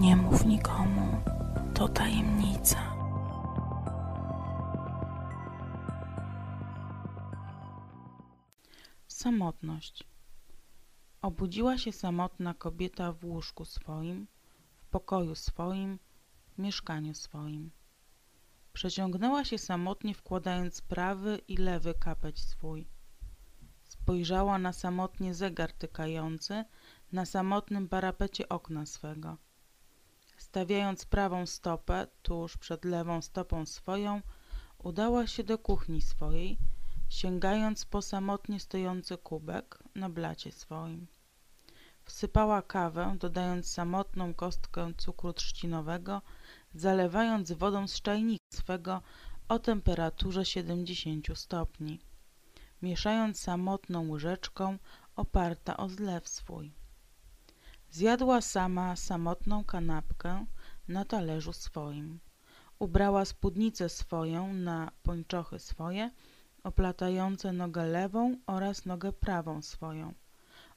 Nie mów nikomu, to tajemnica. Samotność. Obudziła się samotna kobieta w łóżku swoim, w pokoju swoim, w mieszkaniu swoim. Przeciągnęła się samotnie, wkładając prawy i lewy kapeć swój. Spojrzała na samotnie zegar tykający na samotnym parapecie okna swego. Stawiając prawą stopę tuż przed lewą stopą swoją, udała się do kuchni swojej, sięgając po samotnie stojący kubek na blacie swoim. Wsypała kawę, dodając samotną kostkę cukru trzcinowego, zalewając wodą z czajnika swego o temperaturze 70 stopni, mieszając samotną łyżeczką oparta o zlew swój. Zjadła sama samotną kanapkę na talerzu swoim. Ubrała spódnicę swoją na pończochy swoje, oplatające nogę lewą oraz nogę prawą swoją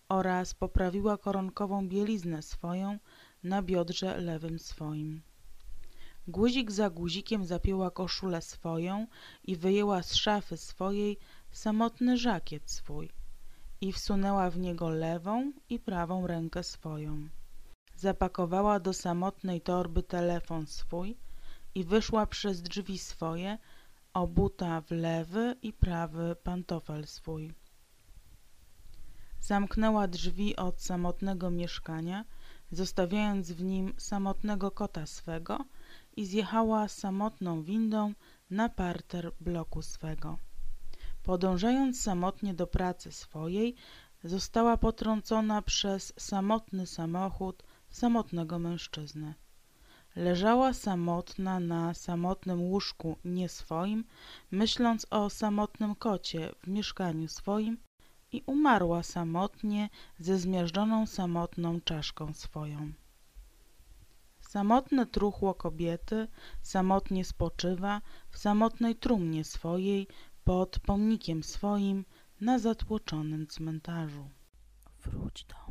oraz poprawiła koronkową bieliznę swoją na biodrze lewym swoim. Guzik za guzikiem zapięła koszulę swoją i wyjęła z szafy swojej samotny żakiet swój i wsunęła w niego lewą i prawą rękę swoją. Zapakowała do samotnej torby telefon swój i wyszła przez drzwi swoje, obuta w lewy i prawy pantofel swój. Zamknęła drzwi od samotnego mieszkania, zostawiając w nim samotnego kota swego i zjechała samotną windą na parter bloku swego. Podążając samotnie do pracy swojej, została potrącona przez samotny samochód samotnego mężczyzny. Leżała samotna na samotnym łóżku nie swoim, myśląc o samotnym kocie w mieszkaniu swoim i umarła samotnie ze zmiażdżoną samotną czaszką swoją. Samotne truchło kobiety samotnie spoczywa w samotnej trumnie swojej pod pomnikiem swoim na zatłoczonym cmentarzu. Wróć do